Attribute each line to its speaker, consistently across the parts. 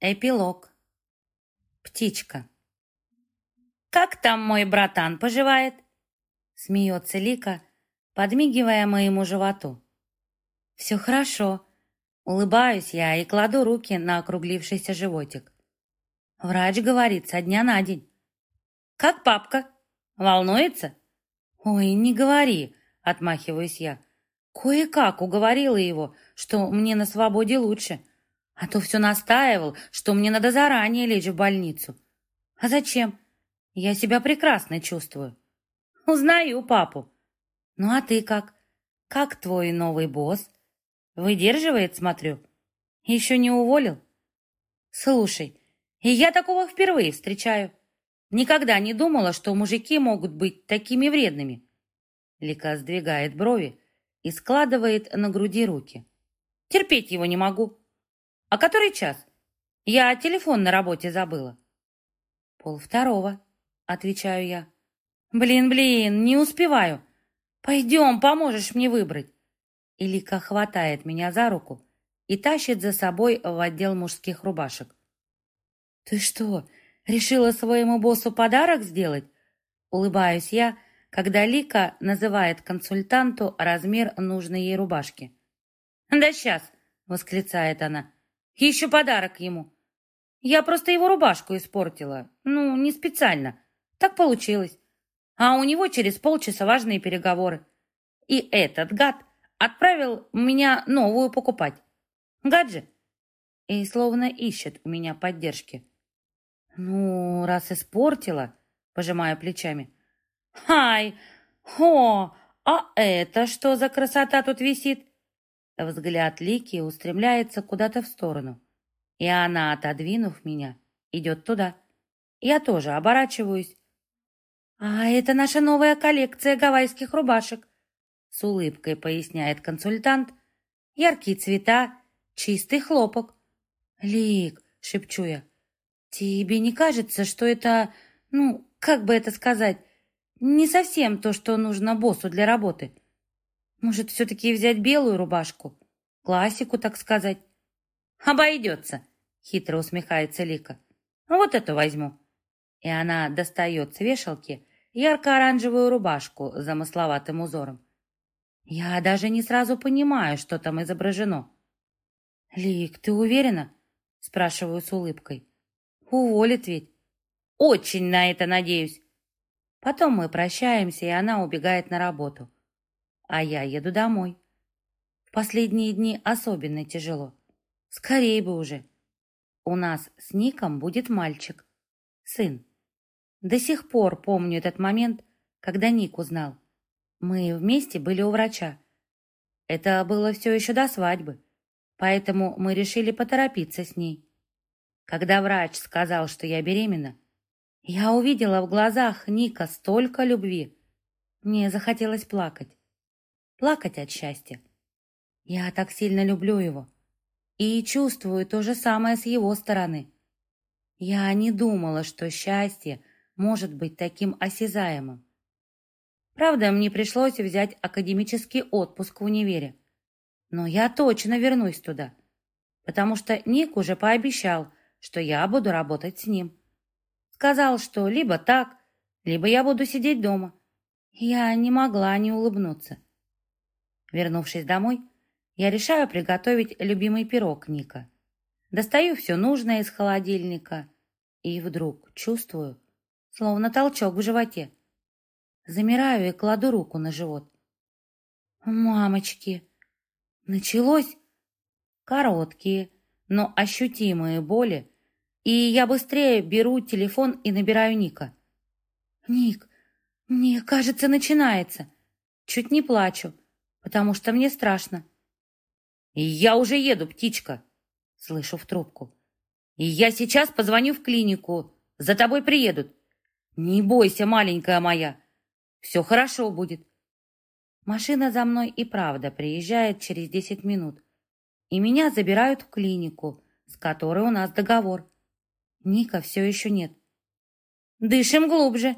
Speaker 1: Эпилог. Птичка. «Как там мой братан поживает?» Смеется Лика, подмигивая моему животу. «Все хорошо». Улыбаюсь я и кладу руки на округлившийся животик. Врач говорит, со дня на день. «Как папка? Волнуется?» «Ой, не говори», — отмахиваюсь я. Кое-как уговорила его, что мне на свободе лучше, а то все настаивал, что мне надо заранее лечь в больницу. А зачем? Я себя прекрасно чувствую. Узнаю папу. Ну а ты как? Как твой новый босс? Выдерживает, смотрю. Еще не уволил? Слушай, и я такого впервые встречаю. Никогда не думала, что мужики могут быть такими вредными. Лика сдвигает брови и складывает на груди руки. Терпеть его не могу. А который час? Я телефон на работе забыла. Пол второго, отвечаю я. Блин, блин, не успеваю. Пойдем, поможешь мне выбрать. Илика хватает меня за руку и тащит за собой в отдел мужских рубашек. «Ты что, решила своему боссу подарок сделать?» Улыбаюсь я, когда Лика называет консультанту размер нужной ей рубашки. «Да сейчас!» — восклицает она. «Еще подарок ему!» «Я просто его рубашку испортила. Ну, не специально. Так получилось. А у него через полчаса важные переговоры. И этот гад Отправил меня новую покупать. Гаджи. И словно ищет у меня поддержки. Ну, раз испортила, пожимаю плечами. Хай, о, а это что за красота тут висит? Взгляд Лики устремляется куда-то в сторону. И она, отодвинув меня, идет туда. Я тоже оборачиваюсь. А это наша новая коллекция гавайских рубашек с улыбкой поясняет консультант. Яркие цвета, чистый хлопок. Лик, шепчу я, тебе не кажется, что это, ну, как бы это сказать, не совсем то, что нужно боссу для работы? Может, все-таки взять белую рубашку? Классику, так сказать? Обойдется, хитро усмехается Лика. Вот эту возьму. И она достает с вешалки ярко-оранжевую рубашку с замысловатым узором. Я даже не сразу понимаю, что там изображено. «Лик, ты уверена?» — спрашиваю с улыбкой. «Уволит ведь». «Очень на это надеюсь». Потом мы прощаемся, и она убегает на работу. А я еду домой. В последние дни особенно тяжело. Скорее бы уже. У нас с Ником будет мальчик. Сын. До сих пор помню этот момент, когда Ник узнал. Мы вместе были у врача. Это было все еще до свадьбы, поэтому мы решили поторопиться с ней. Когда врач сказал, что я беременна, я увидела в глазах Ника столько любви. Мне захотелось плакать. Плакать от счастья. Я так сильно люблю его. И чувствую то же самое с его стороны. Я не думала, что счастье может быть таким осязаемым. Правда, мне пришлось взять академический отпуск в универе. Но я точно вернусь туда, потому что Ник уже пообещал, что я буду работать с ним. Сказал, что либо так, либо я буду сидеть дома. Я не могла не улыбнуться. Вернувшись домой, я решаю приготовить любимый пирог Ника. Достаю все нужное из холодильника и вдруг чувствую, словно толчок в животе. Замираю и кладу руку на живот. Мамочки! Началось короткие, но ощутимые боли, и я быстрее беру телефон и набираю Ника. «Ник, мне кажется, начинается. Чуть не плачу, потому что мне страшно». «Я уже еду, птичка!» Слышу в трубку. «И я сейчас позвоню в клинику. За тобой приедут. Не бойся, маленькая моя. Все хорошо будет. Машина за мной и правда приезжает через десять минут. И меня забирают в клинику, с которой у нас договор. Ника все еще нет. «Дышим глубже!»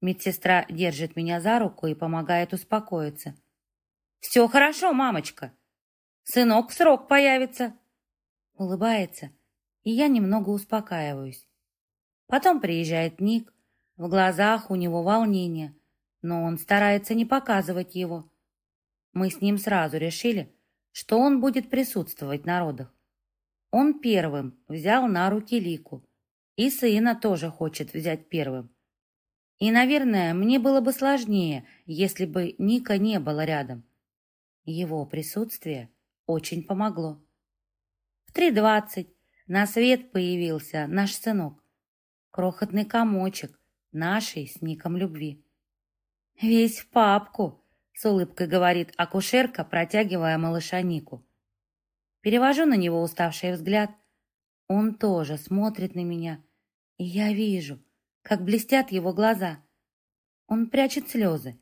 Speaker 1: Медсестра держит меня за руку и помогает успокоиться. «Все хорошо, мамочка. Сынок в срок появится». Улыбается и я немного успокаиваюсь. Потом приезжает Ник, в глазах у него волнение, но он старается не показывать его. Мы с ним сразу решили, что он будет присутствовать на родах. Он первым взял на руки Лику, и сына тоже хочет взять первым. И, наверное, мне было бы сложнее, если бы Ника не было рядом. Его присутствие очень помогло. В три двадцать на свет появился наш сынок, крохотный комочек нашей с Ником любви. «Весь в папку», — с улыбкой говорит акушерка, протягивая малыша Нику. Перевожу на него уставший взгляд. Он тоже смотрит на меня, и я вижу — как блестят его глаза. Он прячет слезы.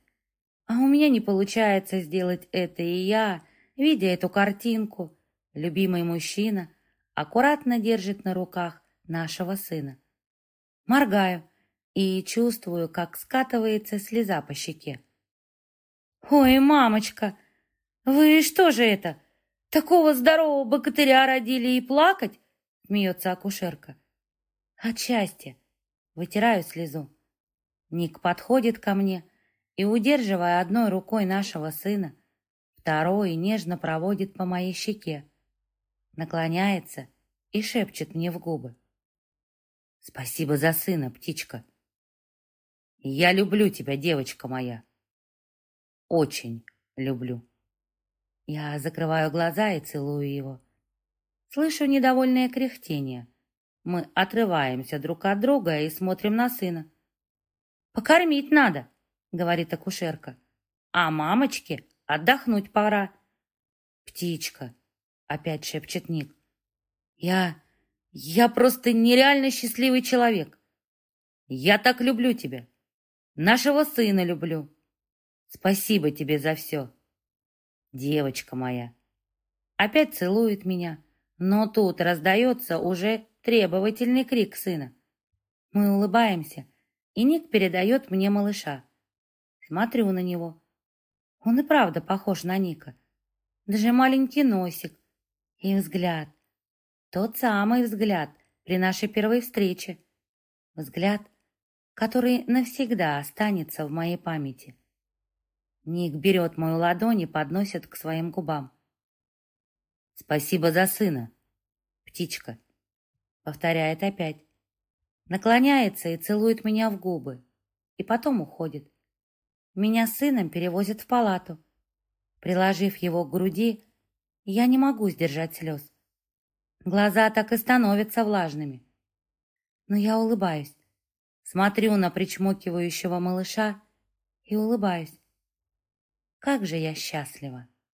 Speaker 1: А у меня не получается сделать это, и я, видя эту картинку, любимый мужчина аккуратно держит на руках нашего сына. Моргаю и чувствую, как скатывается слеза по щеке. «Ой, мамочка, вы что же это? Такого здорового богатыря родили и плакать?» смеется акушерка. «От счастья. Вытираю слезу. Ник подходит ко мне и, удерживая одной рукой нашего сына, второй нежно проводит по моей щеке, наклоняется и шепчет мне в губы. «Спасибо за сына, птичка. Я люблю тебя, девочка моя. Очень люблю». Я закрываю глаза и целую его. Слышу недовольное кряхтение. Мы отрываемся друг от друга и смотрим на сына. «Покормить надо», — говорит акушерка. «А мамочке отдохнуть пора». «Птичка», — опять шепчет Ник. «Я... я просто нереально счастливый человек. Я так люблю тебя. Нашего сына люблю. Спасибо тебе за все. Девочка моя». Опять целует меня, но тут раздается уже требовательный крик сына. Мы улыбаемся, и Ник передает мне малыша. Смотрю на него. Он и правда похож на Ника. Даже маленький носик и взгляд. Тот самый взгляд при нашей первой встрече. Взгляд, который навсегда останется в моей памяти. Ник берет мою ладонь и подносит к своим губам. «Спасибо за сына, птичка». Повторяет опять. Наклоняется и целует меня в губы. И потом уходит. Меня сыном перевозят в палату. Приложив его к груди, я не могу сдержать слез. Глаза так и становятся влажными. Но я улыбаюсь. Смотрю на причмокивающего малыша и улыбаюсь. Как же я счастлива!